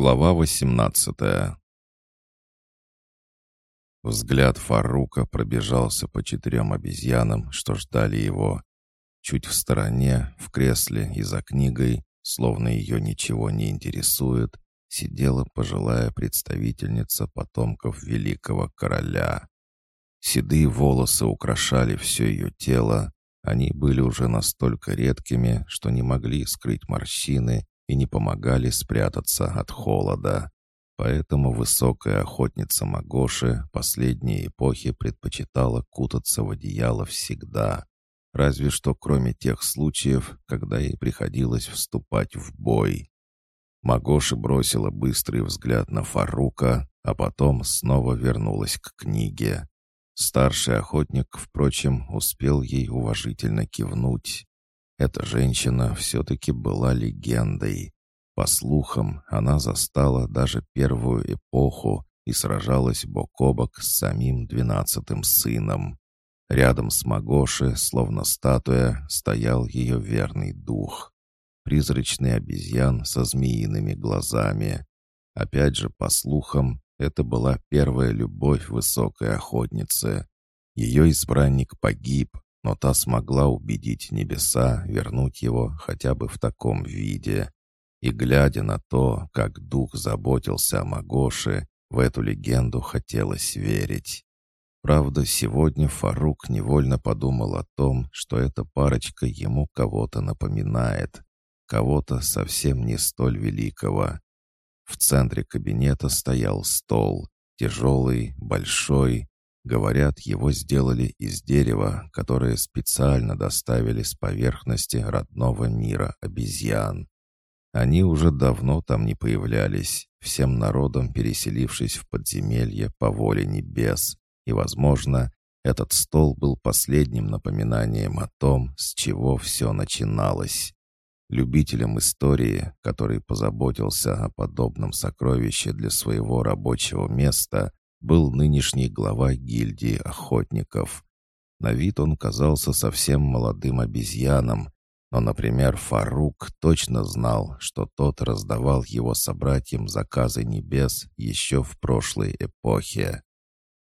Глава 18 Взгляд Фарука пробежался по четырем обезьянам, что ждали его. Чуть в стороне, в кресле и за книгой, словно ее ничего не интересует, сидела пожилая представительница потомков великого короля. Седые волосы украшали все ее тело, они были уже настолько редкими, что не могли скрыть морщины и не помогали спрятаться от холода. Поэтому высокая охотница Магоши последние эпохи предпочитала кутаться в одеяло всегда. Разве что кроме тех случаев, когда ей приходилось вступать в бой. Магоши бросила быстрый взгляд на Фарука, а потом снова вернулась к книге. Старший охотник, впрочем, успел ей уважительно кивнуть. Эта женщина все-таки была легендой. По слухам, она застала даже первую эпоху и сражалась бок о бок с самим двенадцатым сыном. Рядом с Магоши, словно статуя, стоял ее верный дух. Призрачный обезьян со змеиными глазами. Опять же, по слухам, это была первая любовь высокой охотницы. Ее избранник погиб, но та смогла убедить небеса вернуть его хотя бы в таком виде. И глядя на то, как дух заботился о Магоше, в эту легенду хотелось верить. Правда, сегодня Фарук невольно подумал о том, что эта парочка ему кого-то напоминает, кого-то совсем не столь великого. В центре кабинета стоял стол, тяжелый, большой, Говорят, его сделали из дерева, которое специально доставили с поверхности родного мира обезьян. Они уже давно там не появлялись, всем народом переселившись в подземелье по воле небес, и, возможно, этот стол был последним напоминанием о том, с чего все начиналось. Любителям истории, который позаботился о подобном сокровище для своего рабочего места, был нынешний глава гильдии охотников. На вид он казался совсем молодым обезьяном, но, например, Фарук точно знал, что тот раздавал его собратьям заказы небес еще в прошлой эпохе.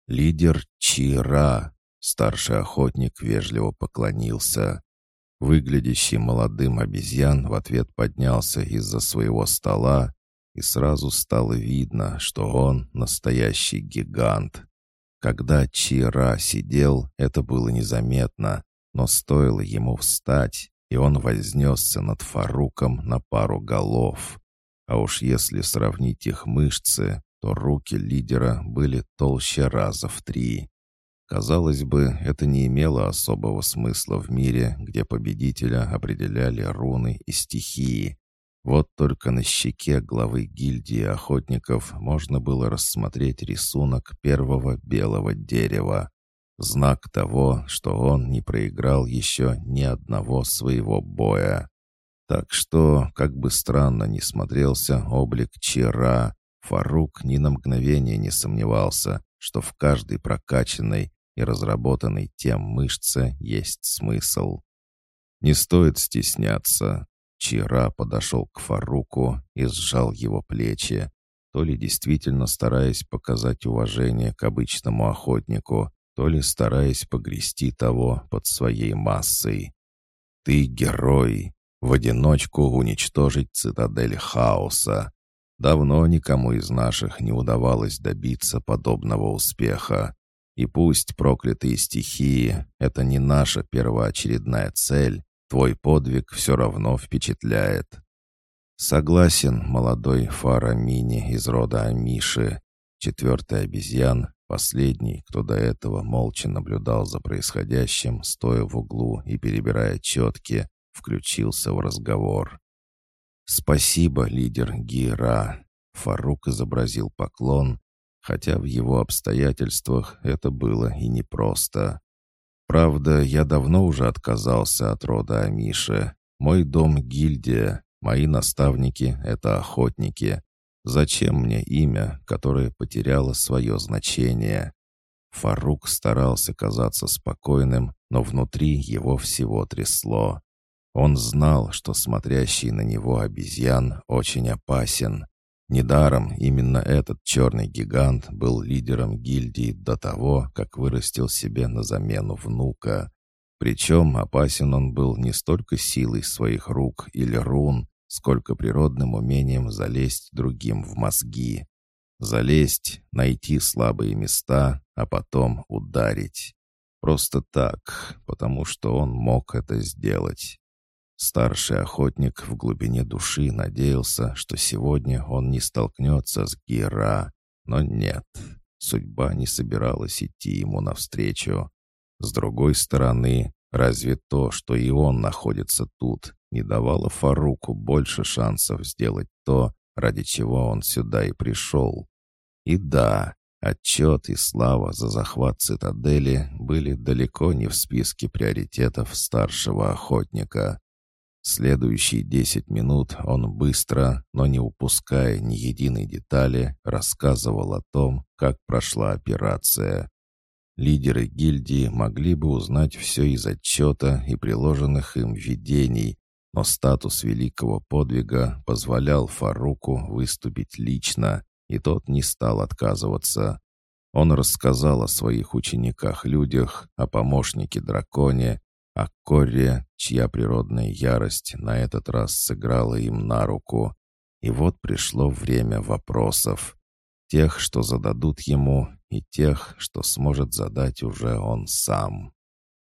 Лидер Чира, старший охотник, вежливо поклонился. Выглядящий молодым обезьян в ответ поднялся из-за своего стола и сразу стало видно, что он настоящий гигант. Когда Чира сидел, это было незаметно, но стоило ему встать, и он вознесся над Фаруком на пару голов. А уж если сравнить их мышцы, то руки лидера были толще раза в три. Казалось бы, это не имело особого смысла в мире, где победителя определяли руны и стихии, вот только на щеке главы гильдии охотников можно было рассмотреть рисунок первого белого дерева. Знак того, что он не проиграл еще ни одного своего боя. Так что, как бы странно ни смотрелся облик Чира, Фарук ни на мгновение не сомневался, что в каждой прокачанной и разработанной тем мышце есть смысл. Не стоит стесняться. Чира подошел к Фаруку и сжал его плечи, то ли действительно стараясь показать уважение к обычному охотнику, то ли стараясь погрести того под своей массой. «Ты герой! В одиночку уничтожить цитадель хаоса! Давно никому из наших не удавалось добиться подобного успеха. И пусть проклятые стихии — это не наша первоочередная цель, Твой подвиг все равно впечатляет. Согласен, молодой Фарамини из рода Амиши. Четвертый обезьян, последний, кто до этого молча наблюдал за происходящим, стоя в углу и перебирая четки, включился в разговор. «Спасибо, лидер Гира!» Фарук изобразил поклон, хотя в его обстоятельствах это было и непросто. Правда, я давно уже отказался от рода Амиши. Мой дом — гильдия, мои наставники — это охотники. Зачем мне имя, которое потеряло свое значение? Фарук старался казаться спокойным, но внутри его всего трясло. Он знал, что смотрящий на него обезьян очень опасен. Недаром именно этот черный гигант был лидером гильдии до того, как вырастил себе на замену внука. Причем опасен он был не столько силой своих рук или рун, сколько природным умением залезть другим в мозги. Залезть, найти слабые места, а потом ударить. Просто так, потому что он мог это сделать. Старший охотник в глубине души надеялся, что сегодня он не столкнется с Гера, но нет, судьба не собиралась идти ему навстречу. С другой стороны, разве то, что и он находится тут, не давало Фаруку больше шансов сделать то, ради чего он сюда и пришел? И да, отчет и слава за захват цитадели были далеко не в списке приоритетов старшего охотника. Следующие десять минут он быстро, но не упуская ни единой детали, рассказывал о том, как прошла операция. Лидеры гильдии могли бы узнать все из отчета и приложенных им видений, но статус великого подвига позволял Фаруку выступить лично, и тот не стал отказываться. Он рассказал о своих учениках-людях, о помощнике-драконе, а Корре, чья природная ярость на этот раз сыграла им на руку. И вот пришло время вопросов. Тех, что зададут ему, и тех, что сможет задать уже он сам.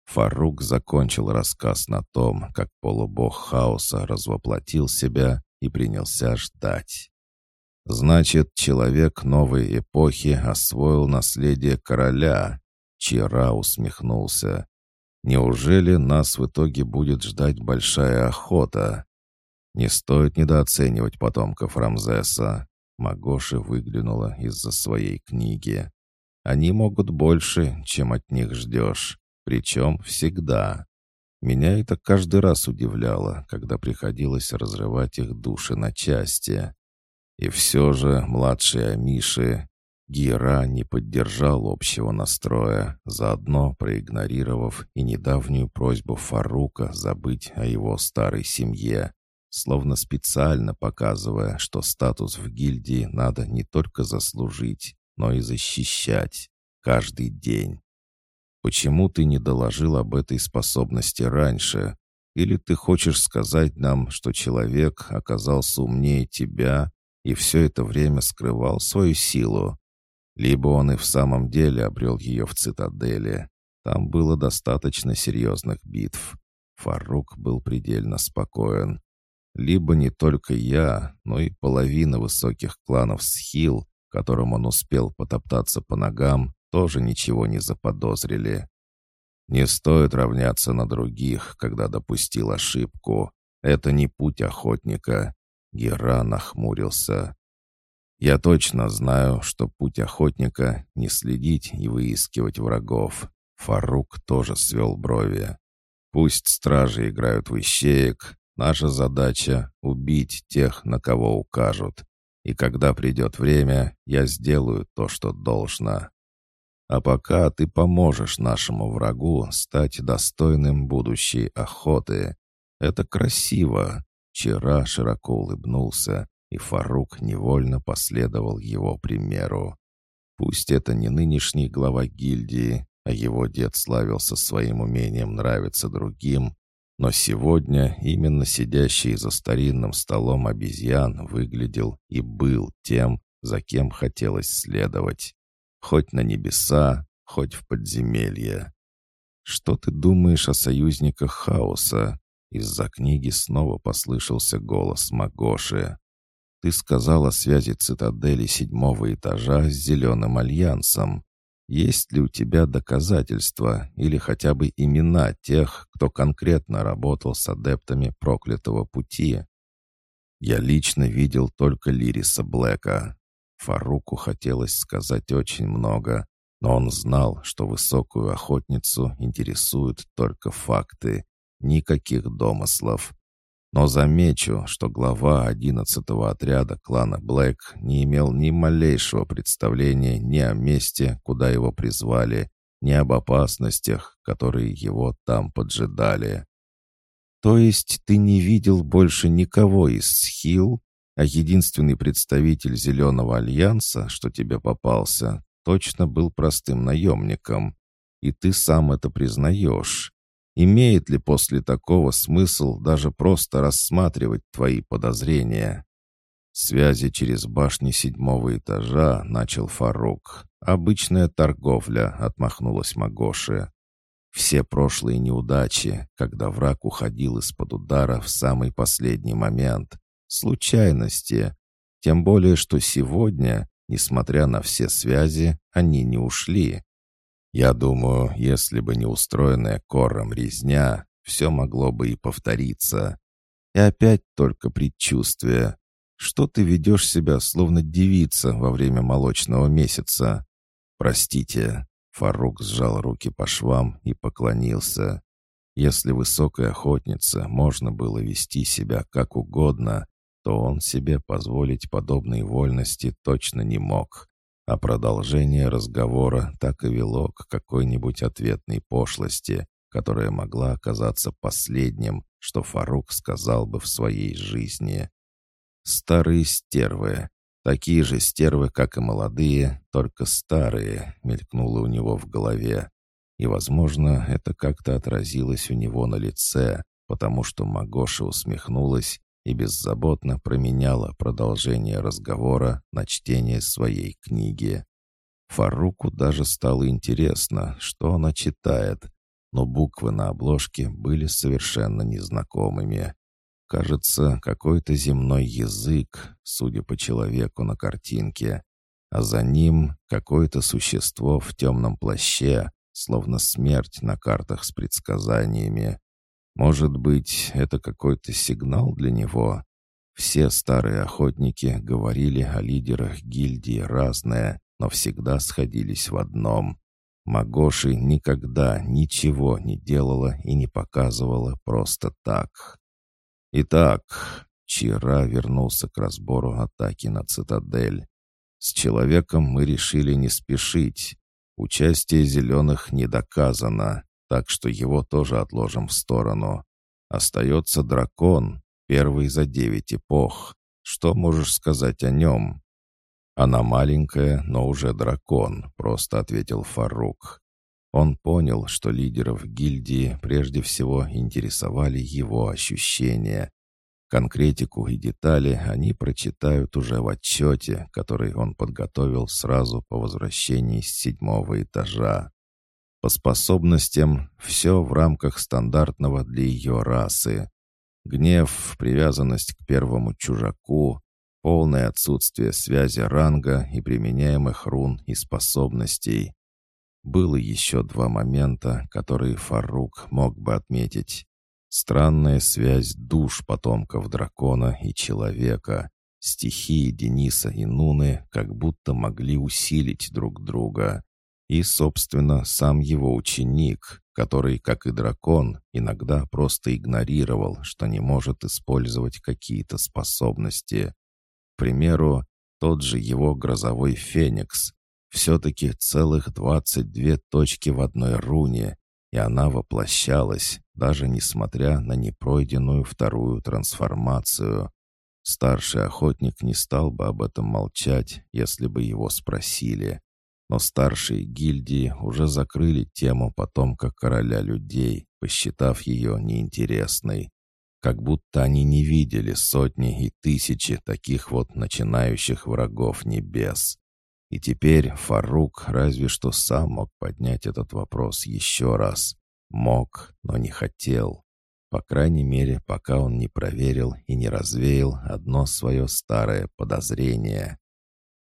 Фарук закончил рассказ на том, как полубог хаоса развоплотил себя и принялся ждать. «Значит, человек новой эпохи освоил наследие короля», — Чира усмехнулся. Неужели нас в итоге будет ждать большая охота? Не стоит недооценивать потомков Рамзеса. Магоши выглянула из-за своей книги. Они могут больше, чем от них ждешь. Причем всегда. Меня это каждый раз удивляло, когда приходилось разрывать их души на части. И все же младшие Амиши Гера не поддержал общего настроя, заодно проигнорировав и недавнюю просьбу Фарука забыть о его старой семье, словно специально показывая, что статус в гильдии надо не только заслужить, но и защищать каждый день. Почему ты не доложил об этой способности раньше? Или ты хочешь сказать нам, что человек оказался умнее тебя и все это время скрывал свою силу? Либо он и в самом деле обрел ее в цитадели. Там было достаточно серьезных битв. Фарук был предельно спокоен. Либо не только я, но и половина высоких кланов Схил, которым он успел потоптаться по ногам, тоже ничего не заподозрили. Не стоит равняться на других, когда допустил ошибку. Это не путь охотника. Гера нахмурился. Я точно знаю, что путь охотника — не следить и выискивать врагов. Фарук тоже свел брови. Пусть стражи играют в ищеек, наша задача — убить тех, на кого укажут. И когда придет время, я сделаю то, что должно. А пока ты поможешь нашему врагу стать достойным будущей охоты. Это красиво. Вчера широко улыбнулся, и Фарук невольно последовал его примеру. Пусть это не нынешний глава гильдии, а его дед славился своим умением нравиться другим, но сегодня именно сидящий за старинным столом обезьян выглядел и был тем, за кем хотелось следовать. Хоть на небеса, хоть в подземелье. «Что ты думаешь о союзниках хаоса?» Из-за книги снова послышался голос Магоши. Ты сказал о связи цитадели седьмого этажа с Зеленым Альянсом. Есть ли у тебя доказательства или хотя бы имена тех, кто конкретно работал с адептами проклятого пути? Я лично видел только Лириса Блэка. Фаруку хотелось сказать очень много, но он знал, что высокую охотницу интересуют только факты, никаких домыслов. Но замечу, что глава одиннадцатого отряда клана Блэк не имел ни малейшего представления ни о месте, куда его призвали, ни об опасностях, которые его там поджидали. «То есть ты не видел больше никого из Схил?» А единственный представитель Зеленого Альянса, что тебе попался, точно был простым наемником. И ты сам это признаешь. Имеет ли после такого смысл даже просто рассматривать твои подозрения? Связи через башни седьмого этажа начал Фарук. Обычная торговля, отмахнулась Магоши. Все прошлые неудачи, когда враг уходил из-под удара в самый последний момент. Случайности. Тем более, что сегодня, несмотря на все связи, они не ушли. Я думаю, если бы не устроенная кором резня, все могло бы и повториться. И опять только предчувствие. Что ты ведешь себя, словно девица во время молочного месяца? Простите. Фарук сжал руки по швам и поклонился. Если высокой охотнице можно было вести себя как угодно, то он себе позволить подобной вольности точно не мог. А продолжение разговора так и вело к какой-нибудь ответной пошлости, которая могла оказаться последним, что Фарук сказал бы в своей жизни. «Старые стервы. Такие же стервы, как и молодые, только старые», — мелькнуло у него в голове. И, возможно, это как-то отразилось у него на лице, потому что Магоша усмехнулась и беззаботно променяла продолжение разговора на чтение своей книги. Фаруку даже стало интересно, что она читает, но буквы на обложке были совершенно незнакомыми. Кажется, какой-то земной язык, судя по человеку на картинке, а за ним какое-то существо в темном плаще, словно смерть на картах с предсказаниями. Может быть, это какой-то сигнал для него? Все старые охотники говорили о лидерах гильдии разное, но всегда сходились в одном. Магоши никогда ничего не делала и не показывала просто так. Итак, Чира вернулся к разбору атаки на цитадель. С человеком мы решили не спешить. Участие зеленых не доказано, так что его тоже отложим в сторону. Остается дракон, первый за девять эпох. Что можешь сказать о нем?» «Она маленькая, но уже дракон», — просто ответил Фарук. Он понял, что лидеров гильдии прежде всего интересовали его ощущения. Конкретику и детали они прочитают уже в отчете, который он подготовил сразу по возвращении с седьмого этажа. По способностям все в рамках стандартного для ее расы. Гнев, привязанность к первому чужаку, полное отсутствие связи ранга и применяемых рун и способностей. Было еще два момента, которые Фарук мог бы отметить. Странная связь душ потомков дракона и человека. Стихии Дениса и Нуны как будто могли усилить друг друга. И, собственно, сам его ученик, который, как и дракон, иногда просто игнорировал, что не может использовать какие-то способности. К примеру, тот же его грозовой феникс, все-таки целых двадцать две точки в одной руне, и она воплощалась, даже несмотря на непройденную вторую трансформацию. Старший охотник не стал бы об этом молчать, если бы его спросили. Но старшие гильдии уже закрыли тему потомка короля людей, посчитав ее неинтересной. Как будто они не видели сотни и тысячи таких вот начинающих врагов небес. И теперь Фарук разве что сам мог поднять этот вопрос еще раз. Мог, но не хотел. По крайней мере, пока он не проверил и не развеял одно свое старое подозрение.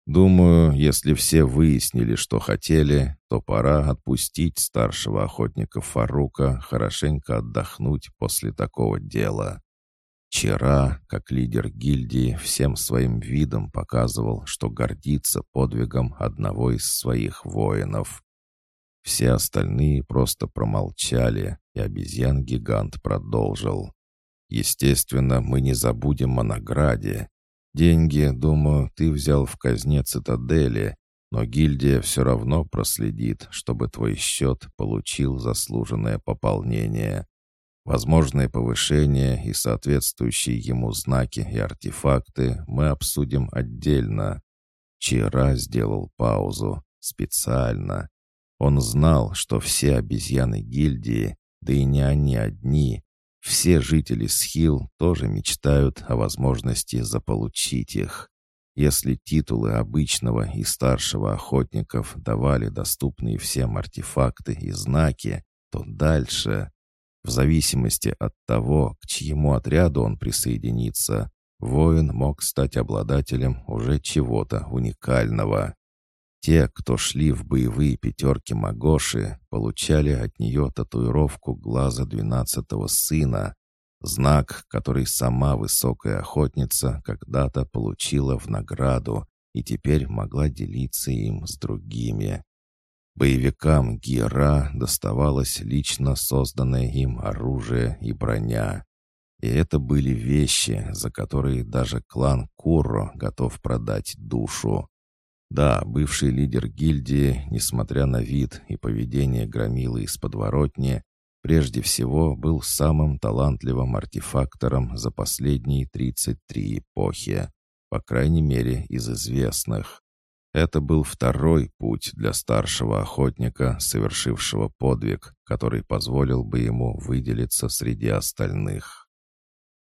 Думаю, если все выяснили, что хотели, то пора отпустить старшего охотника Фарука хорошенько отдохнуть после такого дела. Вчера, как лидер гильдии, всем своим видом показывал, что гордится подвигом одного из своих воинов. Все остальные просто промолчали, и обезьян-гигант продолжил. «Естественно, мы не забудем о награде. Деньги, думаю, ты взял в казне цитадели, но гильдия все равно проследит, чтобы твой счет получил заслуженное пополнение. Возможное повышение и соответствующие ему знаки и артефакты мы обсудим отдельно. Чира сделал паузу. Специально. Он знал, что все обезьяны гильдии, да и не они одни, все жители Схил тоже мечтают о возможности заполучить их. Если титулы обычного и старшего охотников давали доступные всем артефакты и знаки, то дальше, в зависимости от того, к чьему отряду он присоединится, воин мог стать обладателем уже чего-то уникального. Те, кто шли в боевые пятерки Магоши, получали от нее татуировку глаза двенадцатого сына, знак, который сама высокая охотница когда-то получила в награду и теперь могла делиться им с другими. Боевикам Гера доставалось лично созданное им оружие и броня. И это были вещи, за которые даже клан Курро готов продать душу. Да, бывший лидер гильдии, несмотря на вид и поведение громилы из подворотни, прежде всего был самым талантливым артефактором за последние 33 эпохи, по крайней мере из известных. Это был второй путь для старшего охотника, совершившего подвиг, который позволил бы ему выделиться среди остальных.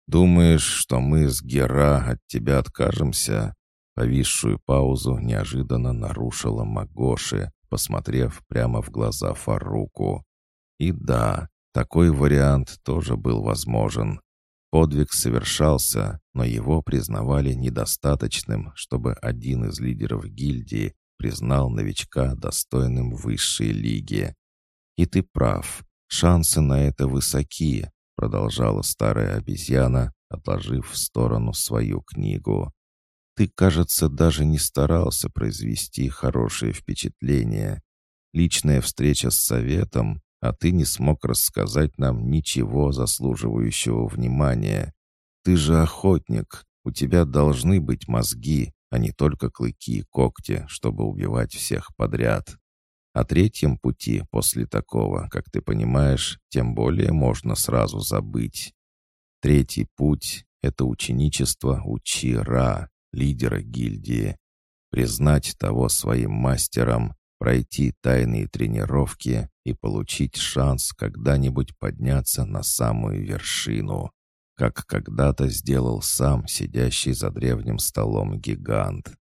«Думаешь, что мы с Гера от тебя откажемся?» Повисшую паузу неожиданно нарушила Магоши, посмотрев прямо в глаза Фаруку. И да, такой вариант тоже был возможен. Подвиг совершался, но его признавали недостаточным, чтобы один из лидеров гильдии признал новичка достойным высшей лиги. «И ты прав, шансы на это высоки», продолжала старая обезьяна, отложив в сторону свою книгу. Ты, кажется, даже не старался произвести хорошее впечатление. Личная встреча с советом, а ты не смог рассказать нам ничего заслуживающего внимания. Ты же охотник, у тебя должны быть мозги, а не только клыки и когти, чтобы убивать всех подряд. О третьем пути после такого, как ты понимаешь, тем более можно сразу забыть. Третий путь — это ученичество Учи-Ра, лидера гильдии, признать того своим мастером, пройти тайные тренировки и получить шанс когда-нибудь подняться на самую вершину, как когда-то сделал сам сидящий за древним столом гигант.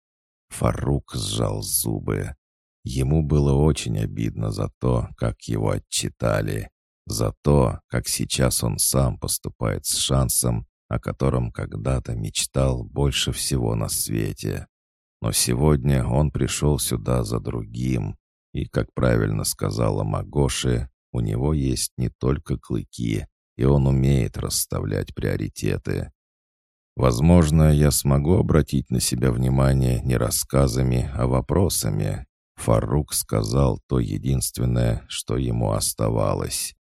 Фарук сжал зубы. Ему было очень обидно за то, как его отчитали, за то, как сейчас он сам поступает с шансом, о котором когда-то мечтал больше всего на свете. Но сегодня он пришел сюда за другим, и, как правильно сказала Магоши, у него есть не только клыки, и он умеет расставлять приоритеты. Возможно, я смогу обратить на себя внимание не рассказами, а вопросами. Фарук сказал то единственное, что ему оставалось.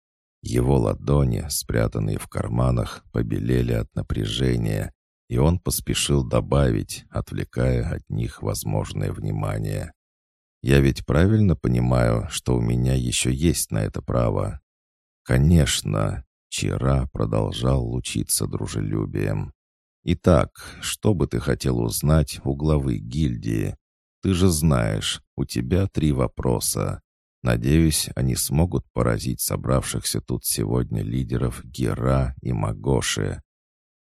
Его ладони, спрятанные в карманах, побелели от напряжения, и он поспешил добавить, отвлекая от них возможное внимание. «Я ведь правильно понимаю, что у меня еще есть на это право?» «Конечно», — Чира продолжал лучиться дружелюбием. «Итак, что бы ты хотел узнать у главы гильдии? Ты же знаешь, у тебя три вопроса. Надеюсь, они смогут поразить собравшихся тут сегодня лидеров Гера и Магоши.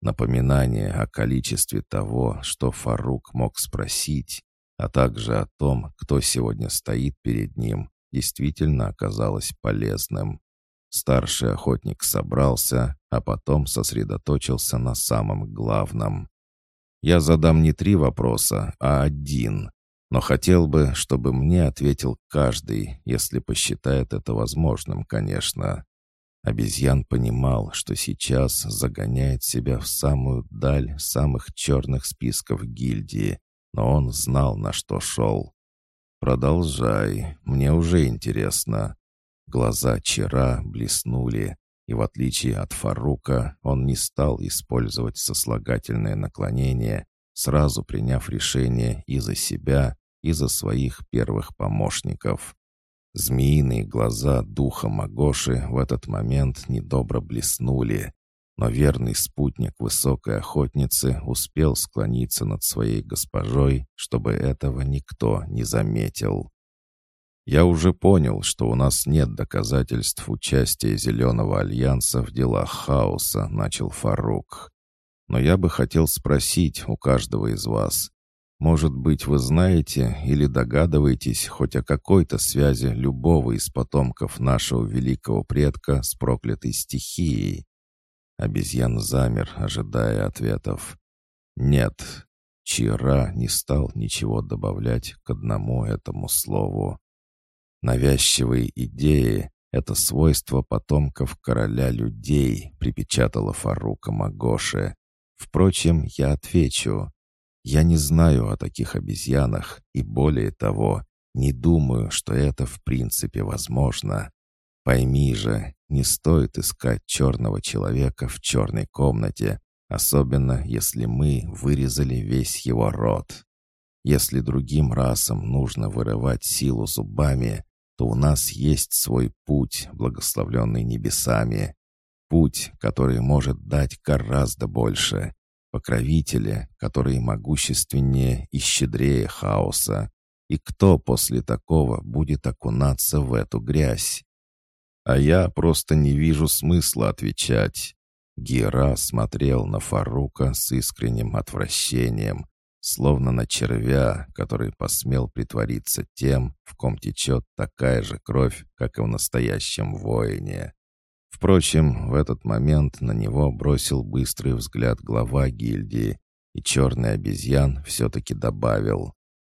Напоминание о количестве того, что Фарук мог спросить, а также о том, кто сегодня стоит перед ним, действительно оказалось полезным. Старший охотник собрался, а потом сосредоточился на самом главном. «Я задам не три вопроса, а один но хотел бы, чтобы мне ответил каждый, если посчитает это возможным, конечно. Обезьян понимал, что сейчас загоняет себя в самую даль самых черных списков гильдии, но он знал, на что шел. «Продолжай, мне уже интересно». Глаза Чара блеснули, и в отличие от Фарука, он не стал использовать сослагательное наклонение, сразу приняв решение и за себя, и за своих первых помощников. Змеиные глаза духа Магоши в этот момент недобро блеснули, но верный спутник высокой охотницы успел склониться над своей госпожой, чтобы этого никто не заметил. «Я уже понял, что у нас нет доказательств участия Зеленого Альянса в делах хаоса», — начал Фарук. «Но я бы хотел спросить у каждого из вас, может быть, вы знаете или догадываетесь хоть о какой-то связи любого из потомков нашего великого предка с проклятой стихией?» Обезьян замер, ожидая ответов. «Нет». Чира не стал ничего добавлять к одному этому слову. «Навязчивые идеи — это свойство потомков короля людей», — припечатала Фарука Магоши. «Впрочем, я отвечу. Я не знаю о таких обезьянах, и более того, не думаю, что это в принципе возможно. Пойми же, не стоит искать черного человека в черной комнате, особенно если мы вырезали весь его рот. Если другим расам нужно вырывать силу зубами, то у нас есть свой путь, благословленный небесами. Путь, который может дать гораздо больше. Покровители, которые могущественнее и щедрее хаоса. И кто после такого будет окунаться в эту грязь? А я просто не вижу смысла отвечать. Гера смотрел на Фарука с искренним отвращением, словно на червя, который посмел притвориться тем, в ком течет такая же кровь, как и в настоящем воине. Впрочем, в этот момент на него бросил быстрый взгляд глава гильдии, и черный обезьян все-таки добавил.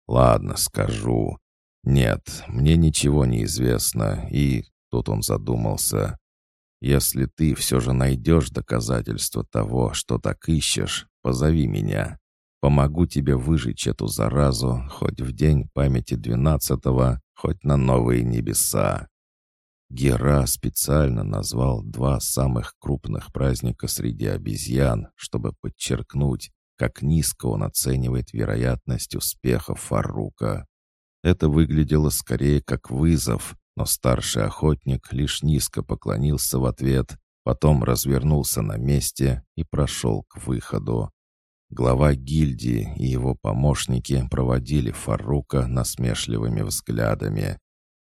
«Ладно, скажу. Нет, мне ничего не известно, и Тут он задумался. «Если ты все же найдешь доказательства того, что так ищешь, позови меня. Помогу тебе выжечь эту заразу хоть в день памяти двенадцатого, хоть на новые небеса». Гера специально назвал два самых крупных праздника среди обезьян, чтобы подчеркнуть, как низко он оценивает вероятность успеха Фарука. Это выглядело скорее как вызов, но старший охотник лишь низко поклонился в ответ, потом развернулся на месте и прошел к выходу. Глава гильдии и его помощники проводили Фарука насмешливыми взглядами.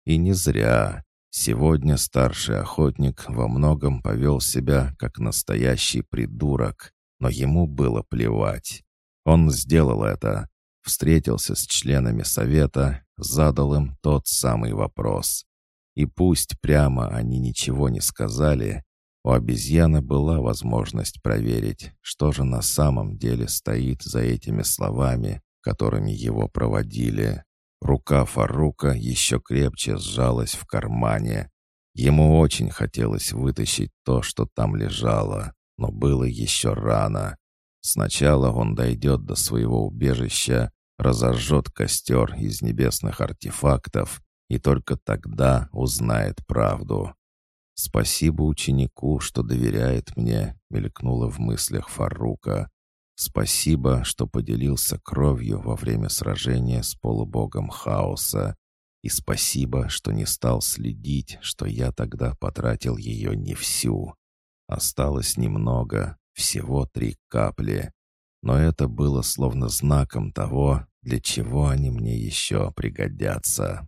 И не зря. Сегодня старший охотник во многом повел себя как настоящий придурок, но ему было плевать. Он сделал это. Встретился с членами совета, задал им тот самый вопрос. И пусть прямо они ничего не сказали, у обезьяны была возможность проверить, что же на самом деле стоит за этими словами, которыми его проводили. Рука Фарука еще крепче сжалась в кармане. Ему очень хотелось вытащить то, что там лежало, но было еще рано. Сначала он дойдет до своего убежища, разожжет костер из небесных артефактов, и только тогда узнает правду. «Спасибо ученику, что доверяет мне», — мелькнуло в мыслях Фарука. «Спасибо, что поделился кровью во время сражения с полубогом хаоса. И спасибо, что не стал следить, что я тогда потратил ее не всю. Осталось немного, всего три капли. Но это было словно знаком того, для чего они мне еще пригодятся».